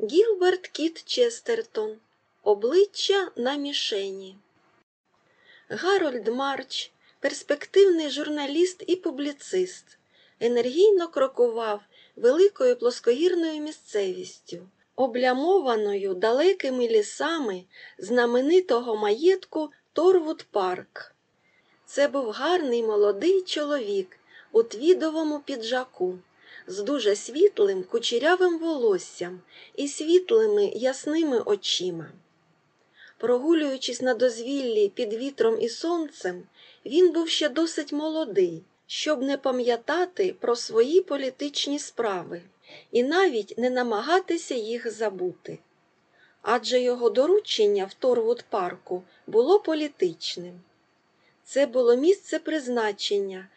Гілберт Кіт Честертон Обличчя на мішені. Гарольд Марч, перспективний журналіст і публіцист, енергійно крокував великою плоскогірною місцевістю, облямованою далекими лісами знаменитого маєтку Торвуд Парк. Це був гарний молодий чоловік у твідовому піджаку з дуже світлим кучерявим волоссям і світлими ясними очима. Прогулюючись на дозвіллі під вітром і сонцем, він був ще досить молодий, щоб не пам'ятати про свої політичні справи і навіть не намагатися їх забути. Адже його доручення в Торвуд парку було політичним. Це було місце призначення,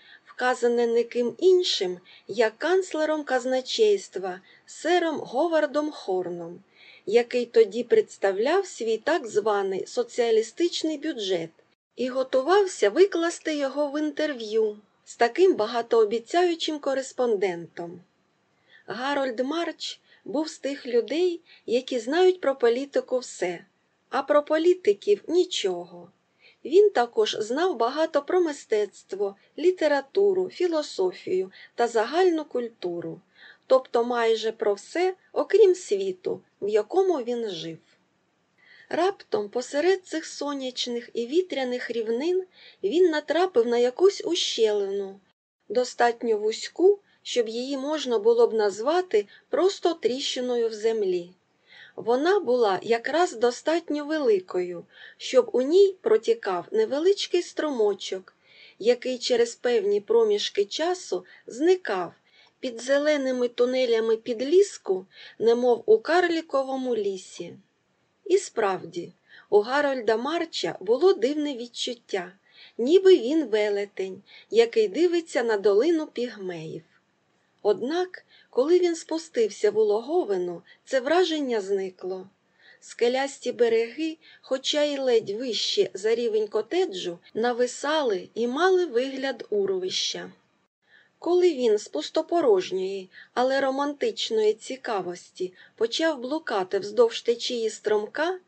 вказане не ким іншим, як канцлером казначейства сером Говардом Хорном, який тоді представляв свій так званий соціалістичний бюджет і готувався викласти його в інтерв'ю з таким багатообіцяючим кореспондентом. Гарольд Марч був з тих людей, які знають про політику все, а про політиків нічого. Він також знав багато про мистецтво, літературу, філософію та загальну культуру, тобто майже про все, окрім світу, в якому він жив. Раптом посеред цих сонячних і вітряних рівнин він натрапив на якусь ущелину, достатньо вузьку, щоб її можна було б назвати просто тріщиною в землі. Вона була якраз достатньо великою, щоб у ній протікав невеличкий струмочок, який через певні проміжки часу зникав під зеленими тунелями під ліску, немов у карліковому лісі. І справді, у Гарольда Марча було дивне відчуття, ніби він велетень, який дивиться на долину пігмеїв. Однак, коли він спустився в улоговину, це враження зникло. Скелясті береги, хоча й ледь вище за рівень котеджу, нависали і мали вигляд урвища. Коли він з пустопорожньої, але романтичної цікавості почав блукати вздовж течії стромка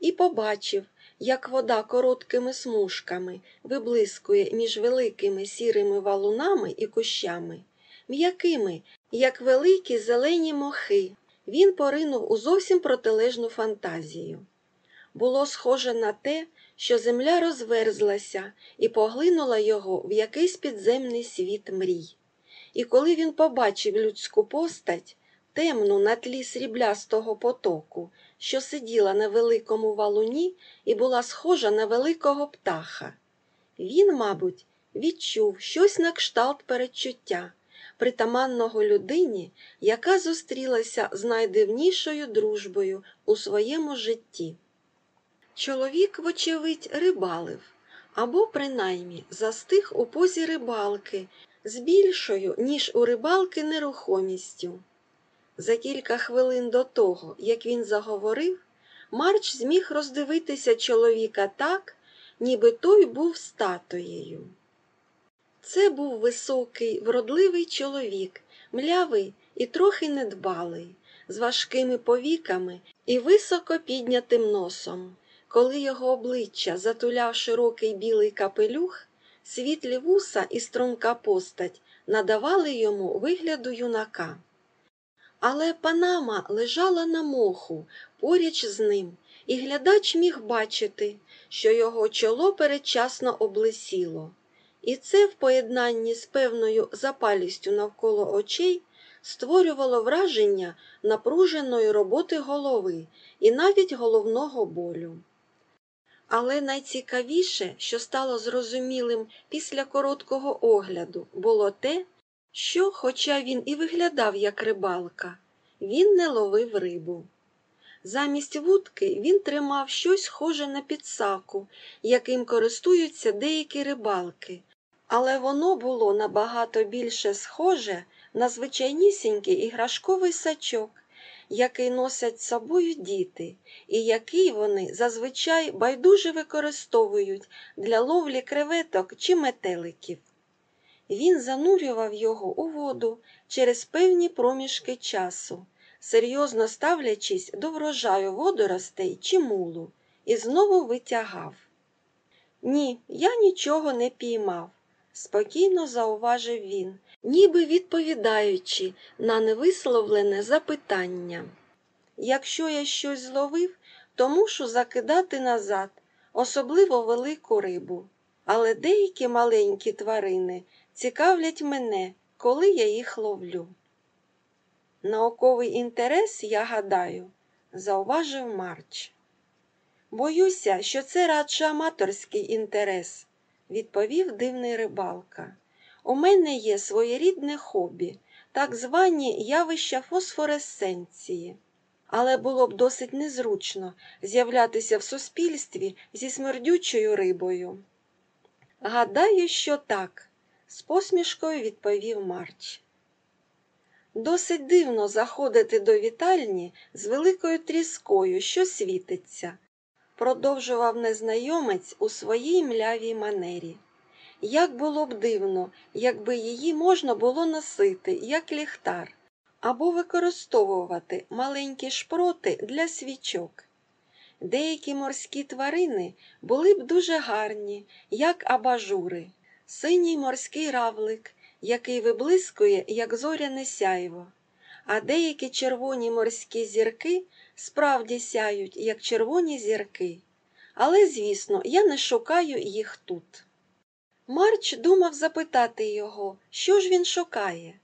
і побачив, як вода короткими смужками виблискує між великими сірими валунами і кущами, м'якими, як великі зелені мохи, він поринув у зовсім протилежну фантазію. Було схоже на те, що земля розверзлася і поглинула його в якийсь підземний світ мрій. І коли він побачив людську постать, темну на тлі сріблястого потоку, що сиділа на великому валуні і була схожа на великого птаха, він, мабуть, відчув щось на кшталт передчуття, притаманного людині, яка зустрілася з найдивнішою дружбою у своєму житті. Чоловік, вочевидь, рибалив або, принаймні, застиг у позі рибалки з більшою, ніж у рибалки, нерухомістю. За кілька хвилин до того, як він заговорив, Марч зміг роздивитися чоловіка так, ніби той був статуєю. Це був високий, вродливий чоловік, млявий і трохи недбалий, з важкими повіками і високо піднятим носом. Коли його обличчя затуляв широкий білий капелюх, світлі вуса і струнка постать надавали йому вигляду юнака. Але панама лежала на моху поряд з ним, і глядач міг бачити, що його чоло передчасно облисіло. І це в поєднанні з певною запалістю навколо очей створювало враження напруженої роботи голови і навіть головного болю. Але найцікавіше, що стало зрозумілим після короткого огляду, було те, що, хоча він і виглядав як рибалка, він не ловив рибу. Замість вудки він тримав щось схоже на підсаку, яким користуються деякі рибалки, але воно було набагато більше схоже на звичайнісінький іграшковий сачок, який носять з собою діти, і який вони зазвичай байдуже використовують для ловлі креветок чи метеликів. Він занурював його у воду через певні проміжки часу, серйозно ставлячись до врожаю водоростей чи мулу, і знову витягав. Ні, я нічого не піймав, спокійно зауважив він, ніби відповідаючи на невисловлене запитання. Якщо я щось зловив, то мушу закидати назад, особливо велику рибу. Але деякі маленькі тварини цікавлять мене, коли я їх ловлю. Науковий інтерес, я гадаю, зауважив Марч. Боюся, що це радше аматорський інтерес, відповів дивний рибалка. У мене є своєрідне хобі, так звані явища фосфоресценції. Але було б досить незручно з'являтися в суспільстві зі смердючою рибою. Гадаю, що так, з посмішкою відповів Марч. Досить дивно заходити до вітальні з великою тріскою, що світиться, продовжував незнайомець у своїй млявій манері. Як було б дивно, якби її можна було носити, як ліхтар, або використовувати маленькі шпроти для свічок. Деякі морські тварини були б дуже гарні, як абажури, синій морський равлик, який виблискує, як зоряне сяйво, а деякі червоні морські зірки справді сяють, як червоні зірки. Але, звісно, я не шукаю їх тут. Марч думав запитати його, що ж він шукає,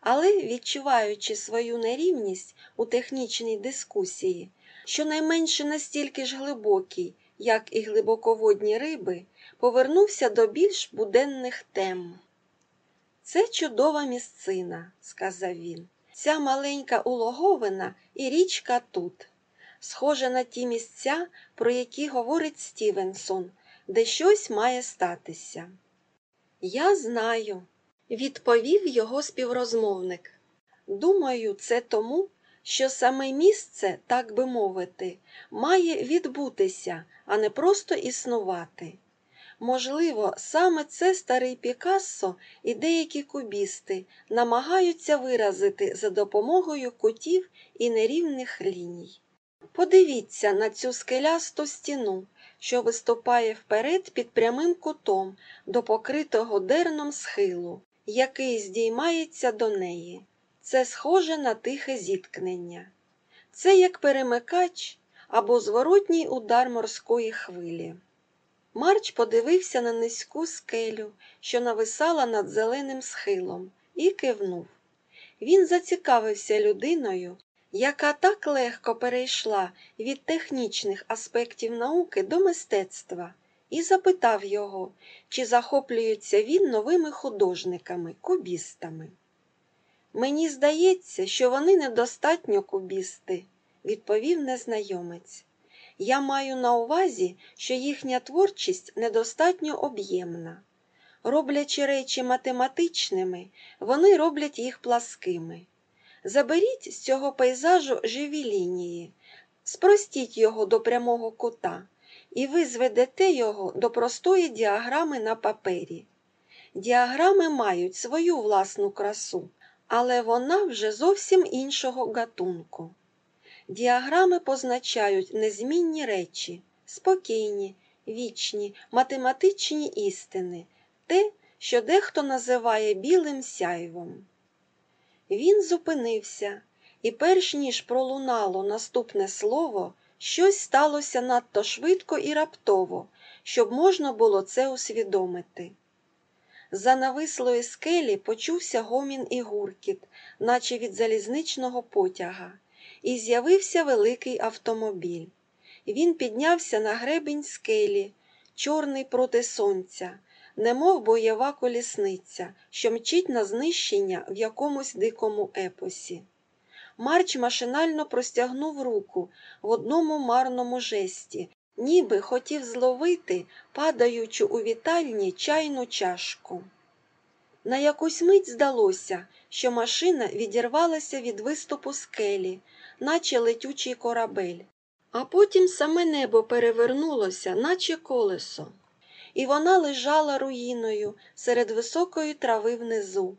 але, відчуваючи свою нерівність у технічній дискусії, щонайменше настільки ж глибокий, як і глибоководні риби, повернувся до більш буденних тем. Це чудова місцина, сказав він. Ця маленька улоговина і річка тут. Схоже на ті місця, про які говорить Стівенсон, де щось має статися. Я знаю, відповів його співрозмовник. Думаю, це тому, що саме місце, так би мовити, має відбутися, а не просто існувати. Можливо, саме це старий Пікассо і деякі кубісти намагаються виразити за допомогою кутів і нерівних ліній. Подивіться на цю скелясту стіну, що виступає вперед під прямим кутом до покритого дерном схилу, який здіймається до неї. Це схоже на тихе зіткнення. Це як перемикач або зворотній удар морської хвилі. Марч подивився на низьку скелю, що нависала над зеленим схилом, і кивнув. Він зацікавився людиною, яка так легко перейшла від технічних аспектів науки до мистецтва, і запитав його, чи захоплюється він новими художниками, кубістами. Мені здається, що вони недостатньо кубісти, відповів незнайомець. Я маю на увазі, що їхня творчість недостатньо об'ємна. Роблячи речі математичними, вони роблять їх пласкими. Заберіть з цього пейзажу живі лінії, спростіть його до прямого кута, і ви зведете його до простої діаграми на папері. Діаграми мають свою власну красу, але вона вже зовсім іншого гатунку. Діаграми позначають незмінні речі, спокійні, вічні, математичні істини, те, що дехто називає білим сяйвом. Він зупинився, і перш ніж пролунало наступне слово, щось сталося надто швидко і раптово, щоб можна було це усвідомити. За навислої скелі почувся гомін і гуркіт, наче від залізничного потяга і з'явився великий автомобіль. Він піднявся на гребінь скелі, чорний проти сонця, немов бойова колісниця, що мчить на знищення в якомусь дикому епосі. Марч машинально простягнув руку в одному марному жесті, ніби хотів зловити, падаючу у вітальні чайну чашку. На якусь мить здалося, що машина відірвалася від виступу скелі, наче летючий корабель, а потім саме небо перевернулося, наче колесо, і вона лежала руїною серед високої трави внизу,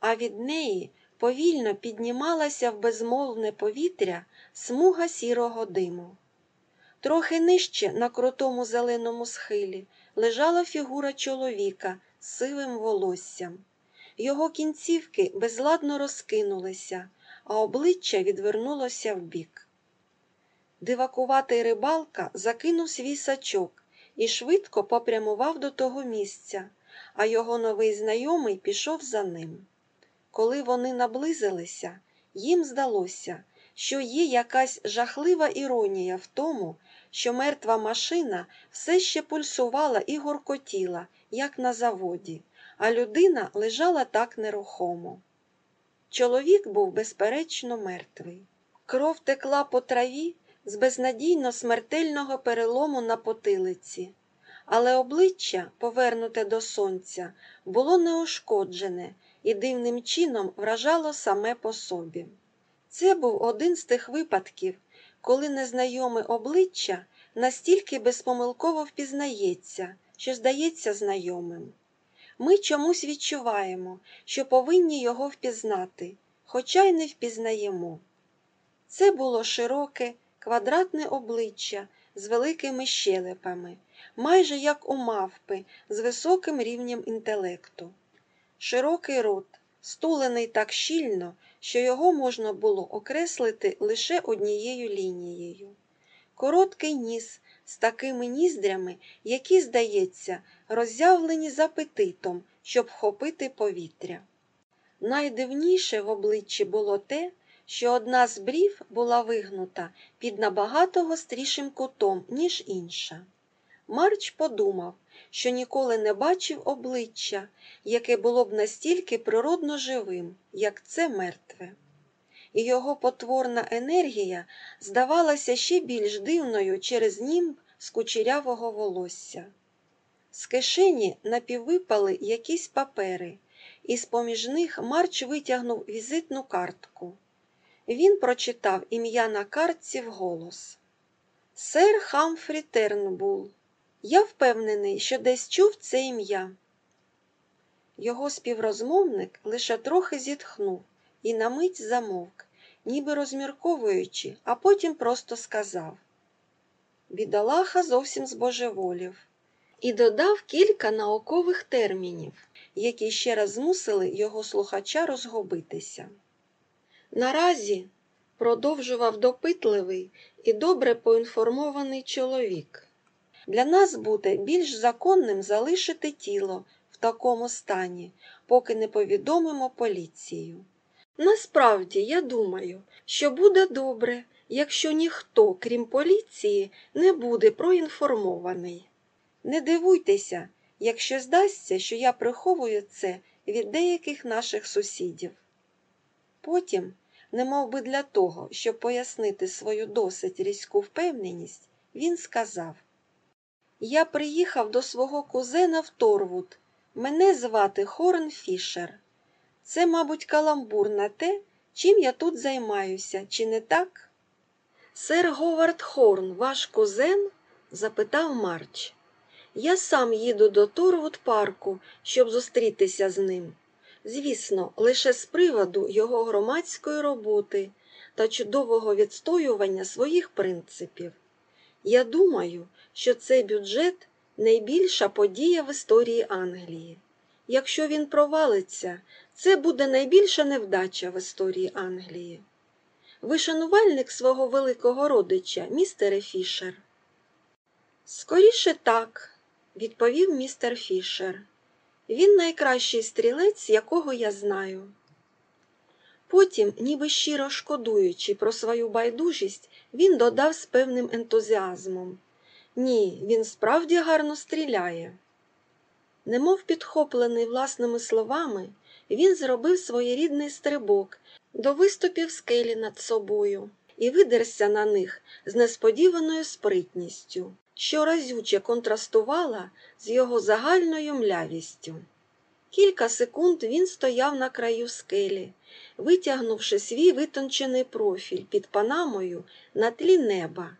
а від неї повільно піднімалася в безмовне повітря смуга сірого диму. Трохи нижче, на крутому зеленому схилі, лежала фігура чоловіка з сивим волоссям. Його кінцівки безладно розкинулися, а обличчя відвернулося вбік. Дивакуватий рибалка закинув свій сачок і швидко попрямував до того місця, а його новий знайомий пішов за ним. Коли вони наблизилися, їм здалося, що є якась жахлива іронія в тому, що мертва машина все ще пульсувала і гуркотіла, як на заводі, а людина лежала так нерухомо. Чоловік був безперечно мертвий. Кров текла по траві з безнадійно смертельного перелому на потилиці, але обличчя, повернуте до сонця, було неушкоджене і дивним чином вражало саме по собі. Це був один з тих випадків, коли незнайоме обличчя настільки безпомилково впізнається, що здається знайомим. Ми чомусь відчуваємо, що повинні його впізнати, хоча й не впізнаємо. Це було широке, квадратне обличчя з великими щелепами, майже як у мавпи з високим рівнем інтелекту. Широкий рот, стулений так щільно, що його можна було окреслити лише однією лінією. Короткий ніс з такими ніздрями, які, здається, роззявлені з апетитом, щоб вхопити повітря. Найдивніше в обличчі було те, що одна з брів була вигнута під набагато гострішим кутом, ніж інша. Марч подумав, що ніколи не бачив обличчя, яке було б настільки природно живим, як це мертве. І його потворна енергія здавалася ще більш дивною через німб з кучерявого волосся. З кишені напіввипали якісь папери, і з поміж них Марч витягнув візитну картку. Він прочитав ім'я на картці вголос. Сер Хамфрі Тернбул. Я впевнений, що десь чув це ім'я. Його співрозмовник лише трохи зітхнув і на мить замовк, ніби розмірковуючи, а потім просто сказав Бідолаха зовсім збожеволів, і додав кілька наукових термінів, які ще раз змусили його слухача розгубитися. Наразі продовжував допитливий і добре поінформований чоловік. Для нас буде більш законним залишити тіло в такому стані, поки не повідомимо поліцію. Насправді, я думаю, що буде добре, якщо ніхто, крім поліції, не буде проінформований. Не дивуйтеся, якщо здасться, що я приховую це від деяких наших сусідів. Потім, немов би для того, щоб пояснити свою досить різьку впевненість, він сказав Я приїхав до свого кузена в Торвуд. Мене звати Хорн Фішер. Це, мабуть, каламбур на те, чим я тут займаюся, чи не так? Сер Говард Хорн, ваш кузен? запитав Марч. Я сам їду до Торвуд парку, щоб зустрітися з ним. Звісно, лише з приводу його громадської роботи та чудового відстоювання своїх принципів. Я думаю, що цей бюджет найбільша подія в історії Англії. Якщо він провалиться, це буде найбільша невдача в історії Англії. Ви шанувальник свого великого родича, містере Фішер? Скоріше так, відповів містер Фішер. Він найкращий стрілець, якого я знаю. Потім, ніби щиро шкодуючи про свою байдужість, він додав з певним ентузіазмом Ні, він справді гарно стріляє. Немов підхоплений власними словами, він зробив своєрідний стрибок до виступів скелі над собою і видерся на них з несподіваною спритністю, що разюче контрастувала з його загальною млявістю. Кілька секунд він стояв на краю скелі, витягнувши свій витончений профіль під панамою на тлі неба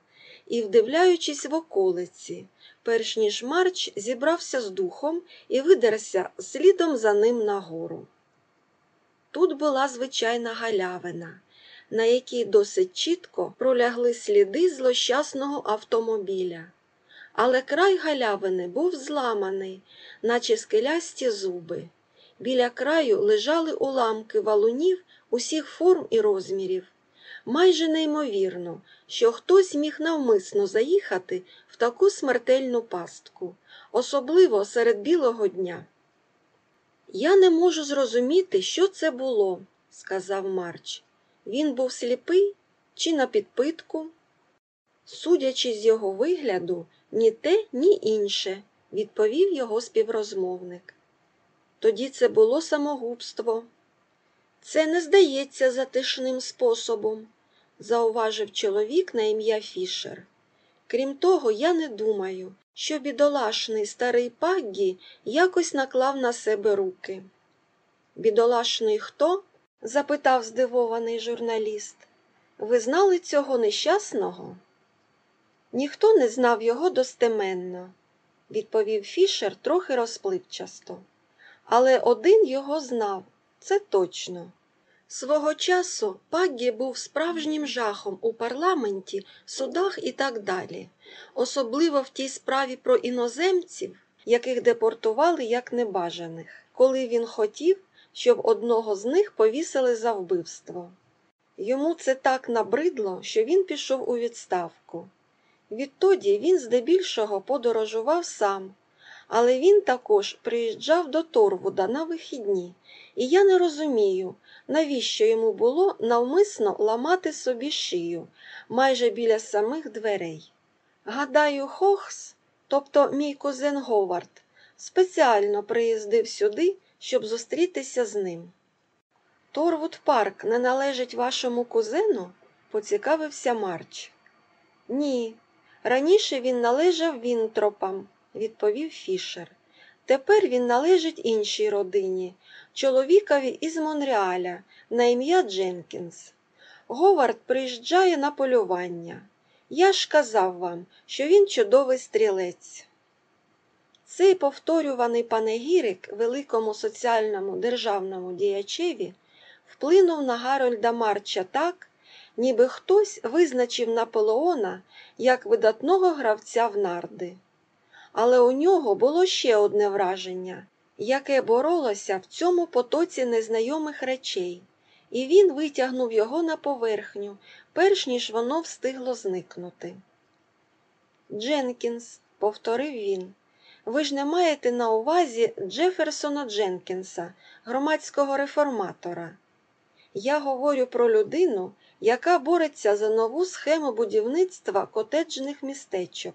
і вдивляючись в околиці, перш ніж Марч зібрався з духом і видерся слідом за ним нагору. Тут була звичайна галявина, на якій досить чітко пролягли сліди злощасного автомобіля. Але край галявини був зламаний, наче скелясті зуби. Біля краю лежали уламки валунів усіх форм і розмірів. Майже неймовірно, що хтось міг навмисно заїхати в таку смертельну пастку, особливо серед білого дня. Я не можу зрозуміти, що це було, сказав Марч. Він був сліпий чи на підпитку? Судячи з його вигляду, ні те, ні інше, відповів його співрозмовник. Тоді це було самогубство. Це не здається затишним способом, зауважив чоловік на ім'я Фішер. Крім того, я не думаю, що бідолашний старий Паггі якось наклав на себе руки. Бідолашний хто? запитав здивований журналіст. Ви знали цього нещасного? Ніхто не знав його достеменно, відповів Фішер трохи розпливчасто. Але один його знав, це точно. Свого часу Паггі був справжнім жахом у парламенті, судах і так далі, особливо в тій справі про іноземців, яких депортували як небажаних, коли він хотів, щоб одного з них повісили за вбивство. Йому це так набридло, що він пішов у відставку. Відтоді він здебільшого подорожував сам, але він також приїжджав до Торвуда на вихідні, і я не розумію, навіщо йому було навмисно ламати собі шию майже біля самих дверей. Гадаю, Хохс, тобто мій кузен Говард, спеціально приїздив сюди, щоб зустрітися з ним. Торвуд парк не належить вашому кузену? поцікавився Марч. Ні, раніше він належав Вінтропам, відповів Фішер. Тепер він належить іншій родині, чоловікові із Монреаля на ім'я Дженкінс. Говард приїжджає на полювання. Я ж казав вам, що він чудовий стрілець. Цей повторюваний панегірик великому соціальному державному діячеві вплинув на Гарольда Марча так, ніби хтось визначив Наполеона як видатного гравця в нарди. Але у нього було ще одне враження, яке боролося в цьому потоці незнайомих речей, і він витягнув його на поверхню, перш ніж воно встигло зникнути. Дженкінс, повторив він, ви ж не маєте на увазі Джеферсона Дженкінса, громадського реформатора. Я говорю про людину, яка бореться за нову схему будівництва котеджних містечок.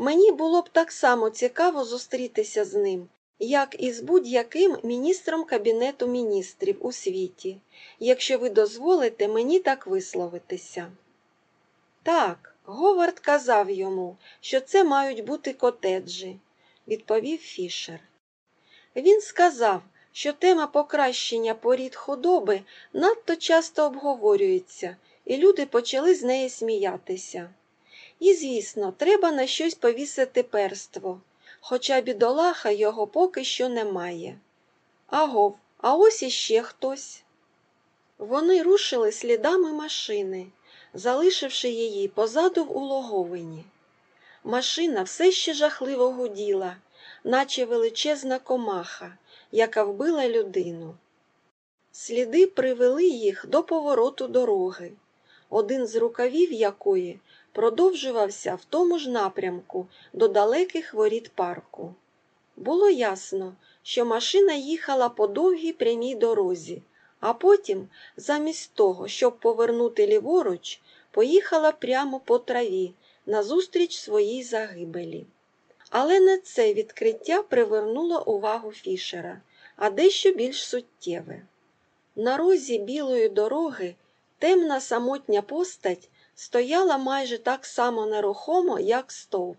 Мені було б так само цікаво зустрітися з ним, як і з будь-яким міністром Кабінету міністрів у світі, якщо ви дозволите мені так висловитися. Так, Говард казав йому, що це мають бути котеджі, відповів Фішер. Він сказав, що тема покращення порід худоби надто часто обговорюється, і люди почали з неї сміятися. І, звісно, треба на щось повісити перство, хоча бідолаха його поки що немає. Агов, а ось іще хтось. Вони рушили слідами машини, залишивши її позаду в улоговині. Машина все ще жахливо гуділа, наче величезна комаха, яка вбила людину. Сліди привели їх до повороту дороги, один з рукавів якої продовжувався в тому ж напрямку до далеких воріт парку. Було ясно, що машина їхала по довгій прямій дорозі, а потім, замість того, щоб повернути ліворуч, поїхала прямо по траві назустріч своїй загибелі. Але не це відкриття привернуло увагу Фішера, а дещо більш суттєве. На розі білої дороги темна самотня постать стояла майже так само нерухомо, як стовп.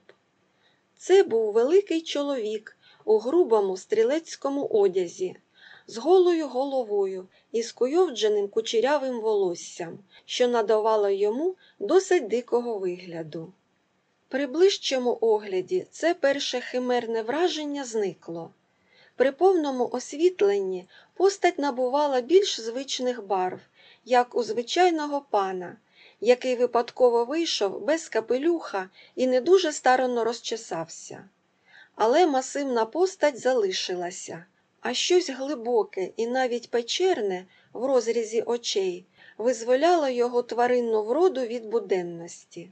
Це був великий чоловік у грубому стрілецькому одязі, з голою головою і скуйовдженим кучерявим волоссям, що надавало йому досить дикого вигляду. При ближчому огляді це перше химерне враження зникло. При повному освітленні постать набувала більш звичних барв, як у звичайного пана, який випадково вийшов без капелюха і не дуже старанно розчесався. Але масивна постать залишилася, а щось глибоке і навіть печерне в розрізі очей визволяло його тваринну вроду від буденності.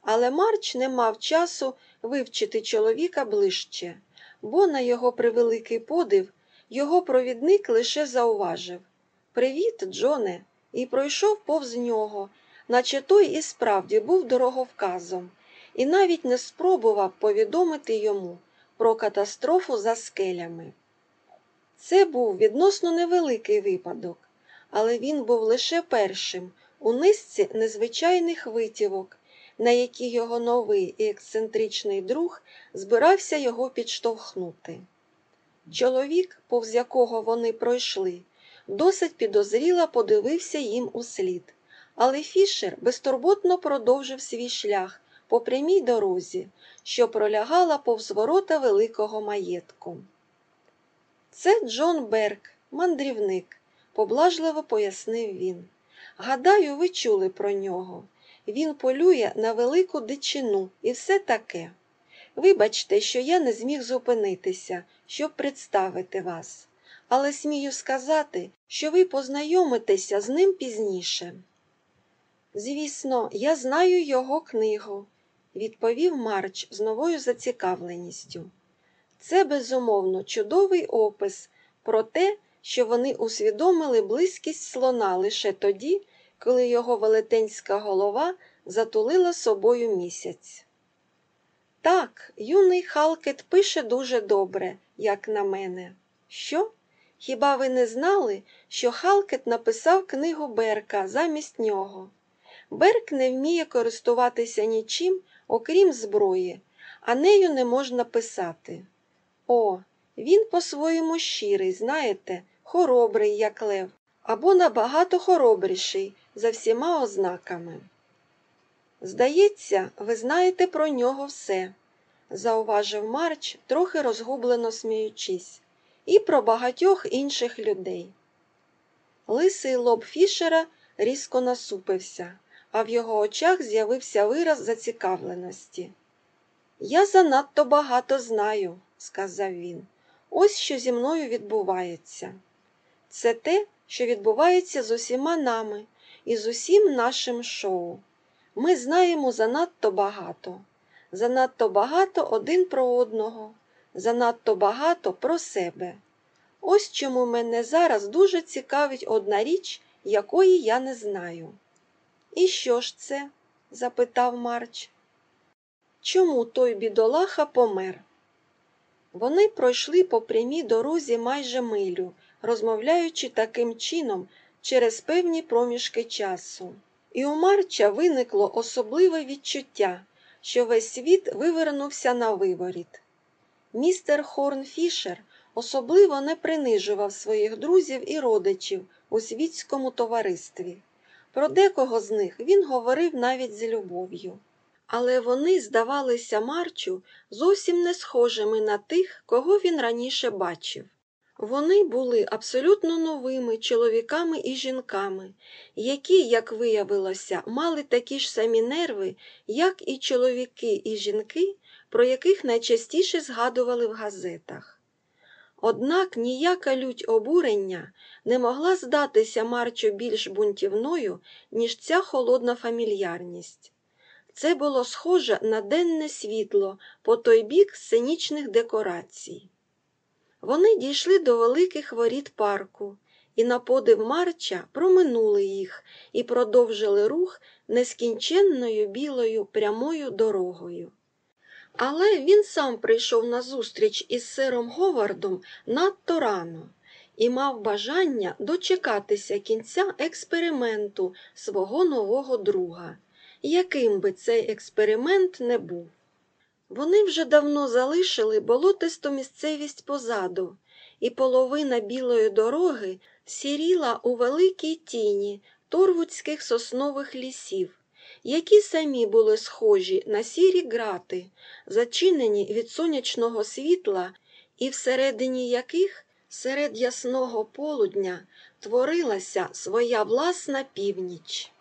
Але Марч не мав часу вивчити чоловіка ближче, бо, на його превеликий подив, його провідник лише зауважив Привіт, Джоне, і пройшов повз нього, наче той і справді був дороговказом, і навіть не спробував повідомити йому про катастрофу за скелями. Це був відносно невеликий випадок, але він був лише першим у низці незвичайних витівок, на які його новий і ексцентричний друг збирався його підштовхнути. Чоловік, повз якого вони пройшли, досить підозріло подивився їм у слід, але Фішер безтурботно продовжив свій шлях по прямій дорозі, що пролягала повз ворота великого маєтку. Це Джон Берг, мандрівник, поблажливо пояснив він. Гадаю, ви чули про нього. Він полює на велику дичину і все таке. Вибачте, що я не зміг зупинитися, щоб представити вас, але смію сказати, що ви познайомитеся з ним пізніше. Звісно, я знаю його книгу, відповів Марч з новою зацікавленістю. Це, безумовно, чудовий опис про те, що вони усвідомили близькість слона лише тоді, коли його велетенська голова затулила собою місяць. Так, юний Халкет пише дуже добре, як на мене. Що? Хіба ви не знали, що Халкет написав книгу Берка замість нього? Берк не вміє користуватися нічим, окрім зброї, а нею не можна писати. О, він по-своєму щирий, знаєте, хоробрий, як лев, або набагато хоробріший за всіма ознаками. Здається, ви знаєте про нього все, зауважив Марч, трохи розгублено сміючись, і про багатьох інших людей. Лисий лоб Фішера різко насупився, а в його очах з'явився вираз зацікавленості. Я занадто багато знаю, сказав він. Ось що зі мною відбувається. Це те, що відбувається з усіма нами і з усім нашим шоу. Ми знаємо занадто багато, занадто багато один про одного, занадто багато про себе. Ось чому мене зараз дуже цікавить одна річ, якої я не знаю. І що ж це? запитав Марч. Чому той бідолаха помер? Вони пройшли по прямій дорозі майже милю, розмовляючи таким чином через певні проміжки часу. І у Марча виникло особливе відчуття, що весь світ вивернувся навиворіт. Містер Хорн Фішер особливо не принижував своїх друзів і родичів у світському товаристві. Про декого з них він говорив навіть з любов'ю. Але вони здавалися Марчу зовсім не схожими на тих, кого він раніше бачив. Вони були абсолютно новими чоловіками і жінками, які, як виявилося, мали такі ж самі нерви, як і чоловіки і жінки, про яких найчастіше згадували в газетах. Однак ніяка лють обурення не могла здатися Марчу більш бунтівною, ніж ця холодна фамільярність. Це було схоже на денне світло по той бік сценічних декорацій. Вони дійшли до великих воріт парку і на подив Марча проминули їх і продовжили рух нескінченною білою прямою дорогою. Але він сам прийшов на зустріч із сером Говардом надто рано і мав бажання дочекатися кінця експерименту свого нового друга, яким би цей експеримент не був. Вони вже давно залишили болотисту місцевість позаду, і половина білої дороги сіріла у великій тіні торвудських соснових лісів, які самі були схожі на сірі грати, зачинені від сонячного світла і всередині яких серед ясного полудня творилася своя власна північ.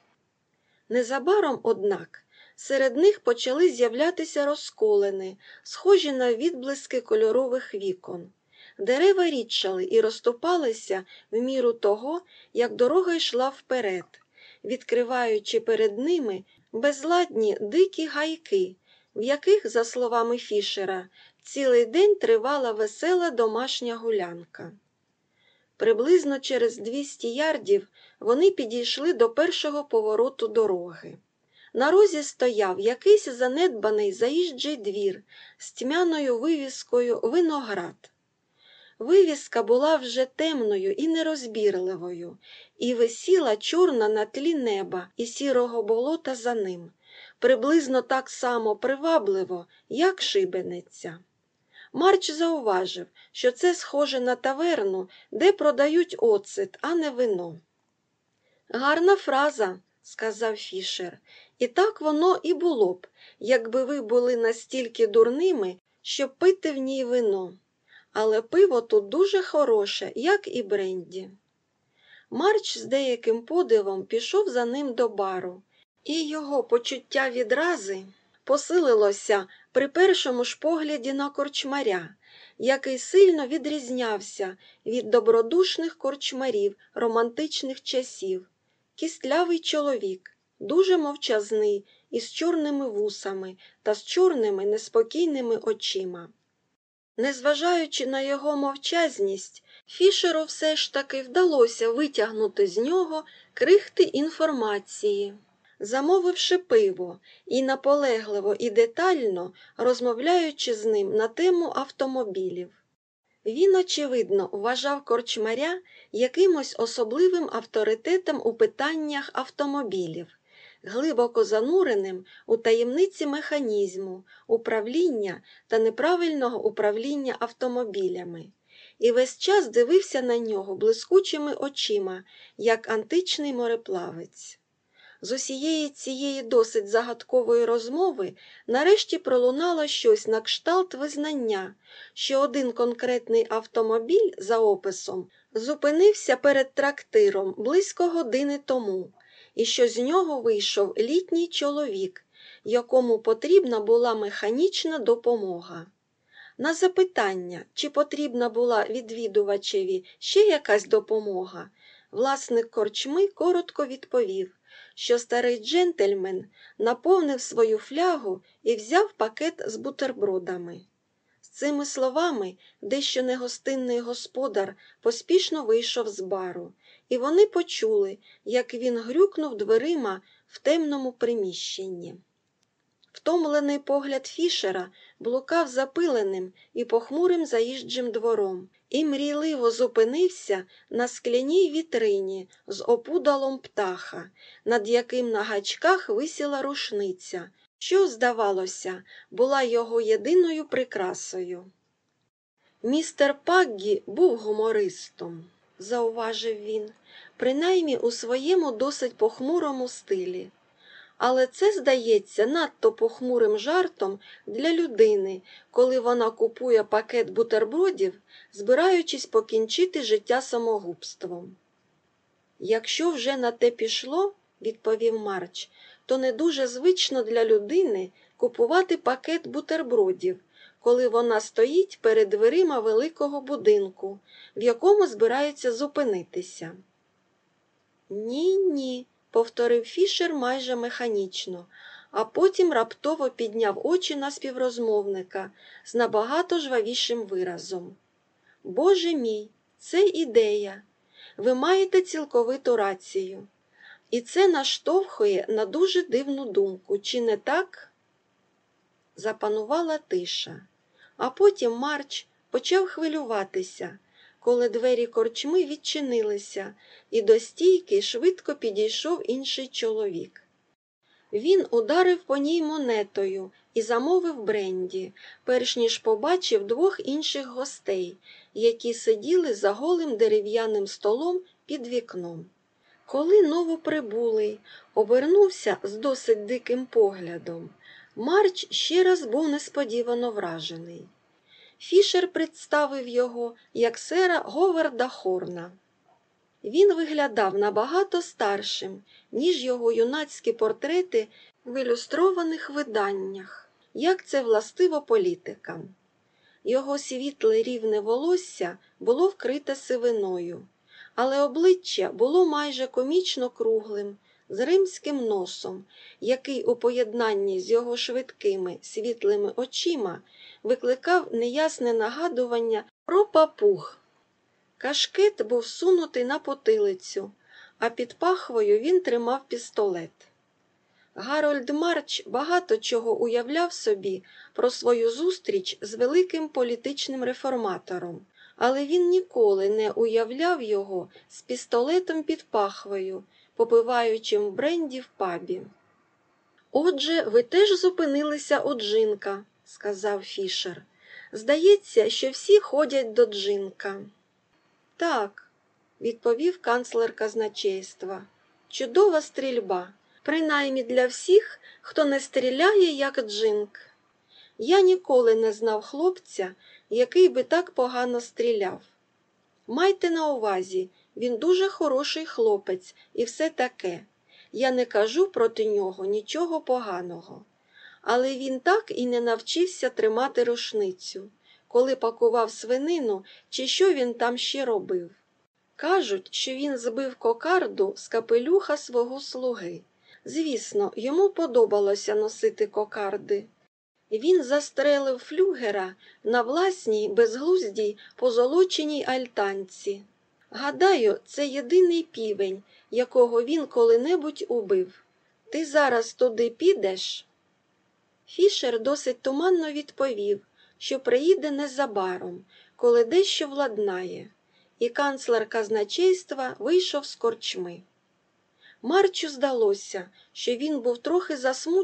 Незабаром, однак, серед них почали з'являтися розколини, схожі на відблиски кольорових вікон. Дерева рідшали і розступалися в міру того, як дорога йшла вперед, відкриваючи перед ними безладні дикі гайки, в яких, за словами Фішера, цілий день тривала весела домашня гулянка. Приблизно через 200 ярдів вони підійшли до першого повороту дороги. На розі стояв якийсь занедбаний заїжджий двір з тьмяною вивіскою виноград. Вивіска була вже темною і нерозбірливою, і висіла чорна на тлі неба і сірого болота за ним, приблизно так само привабливо, як шибениця. Марч зауважив, що це схоже на таверну, де продають оцет, а не вино. Гарна фраза, сказав Фішер, і так воно і було б, якби ви були настільки дурними, щоб пити в ній вино. Але пиво тут дуже хороше, як і бренді. Марч з деяким подивом пішов за ним до бару, і його почуття відрази посилилося при першому ж погляді на корчмаря, який сильно відрізнявся від добродушних корчмарів романтичних часів. Кістлявий чоловік, дуже мовчазний, із чорними вусами та з чорними неспокійними очима. Незважаючи на його мовчазність, Фішеру все ж таки вдалося витягнути з нього крихти інформації. Замовивши пиво і наполегливо і детально розмовляючи з ним на тему автомобілів. Він, очевидно, вважав корчмаря якимось особливим авторитетом у питаннях автомобілів, глибоко зануреним у таємниці механізму, управління та неправильного управління автомобілями, і весь час дивився на нього блискучими очима, як античний мореплавець. З усієї цієї досить загадкової розмови нарешті пролунало щось на кшталт визнання, що один конкретний автомобіль за описом зупинився перед трактиром близько години тому, і що з нього вийшов літній чоловік, якому потрібна була механічна допомога. На запитання, чи потрібна була відвідувачеві ще якась допомога, власник корчми коротко відповів що старий джентльмен наповнив свою флягу і взяв пакет з бутербродами. З цими словами дещо негостинний господар поспішно вийшов з бару, і вони почули, як він грюкнув дверима в темному приміщенні. Втомлений погляд Фішера блукав запиленим і похмурим заїжджим двором і мрійливо зупинився на скляній вітрині з опудалом птаха, над яким на гачках висіла рушниця, що, здавалося, була його єдиною прикрасою. Містер Паггі був гумористом, зауважив він, принаймні у своєму досить похмурому стилі але це здається надто похмурим жартом для людини, коли вона купує пакет бутербродів, збираючись покінчити життя самогубством. Якщо вже на те пішло, відповів Марч, то не дуже звично для людини купувати пакет бутербродів, коли вона стоїть перед дверима великого будинку, в якому збирається зупинитися. Ні, ні повторив Фішер майже механічно, а потім раптово підняв очі на співрозмовника з набагато жвавішим виразом. Боже мій, це ідея. Ви маєте цілковиту рацію. І це наштовхує на дуже дивну думку, чи не так? Запанувала тиша, а потім Марч почав хвилюватися коли двері корчми відчинилися, і до стійки швидко підійшов інший чоловік. Він ударив по ній монетою і замовив бренді, перш ніж побачив двох інших гостей, які сиділи за голим дерев'яним столом під вікном. Коли новоприбулий обернувся з досить диким поглядом, Марч ще раз був несподівано вражений. Фішер представив його як сера Говарда Хорна. Він виглядав набагато старшим, ніж його юнацькі портрети в ілюстрованих виданнях, як це властиво політикам. Його світле рівне волосся було вкрите сивиною, але обличчя було майже комічно круглим, з римським носом, який у поєднанні з його швидкими світлими очима викликав неясне нагадування про папуг. Кашкет був сунутий на потилицю, а під пахвою він тримав пістолет. Гарольд Марч багато чого уявляв собі про свою зустріч з великим політичним реформатором, але він ніколи не уявляв його з пістолетом під пахвою, попиваючим бренді в пабі. Отже, ви теж зупинилися у джинка, сказав Фішер. Здається, що всі ходять до джинка. Так, відповів канцлер казначейства. Чудова стрільба, принаймні для всіх, хто не стріляє, як джинк. Я ніколи не знав хлопця, який би так погано стріляв. Майте на увазі, він дуже хороший хлопець і все таке. Я не кажу проти нього нічого поганого. Але він так і не навчився тримати рушницю, коли пакував свинину, чи що він там ще робив. Кажуть, що він збив кокарду з капелюха свого слуги. Звісно, йому подобалося носити кокарди. Він застрелив флюгера на власній безглуздій позолоченій альтанці. Гадаю, це єдиний півень, якого він коли-небудь убив. Ти зараз туди підеш? Фішер досить туманно відповів, що приїде незабаром, коли дещо владнає, і канцлер казначейства вийшов з корчми. Марчу здалося, що він був трохи засмучений.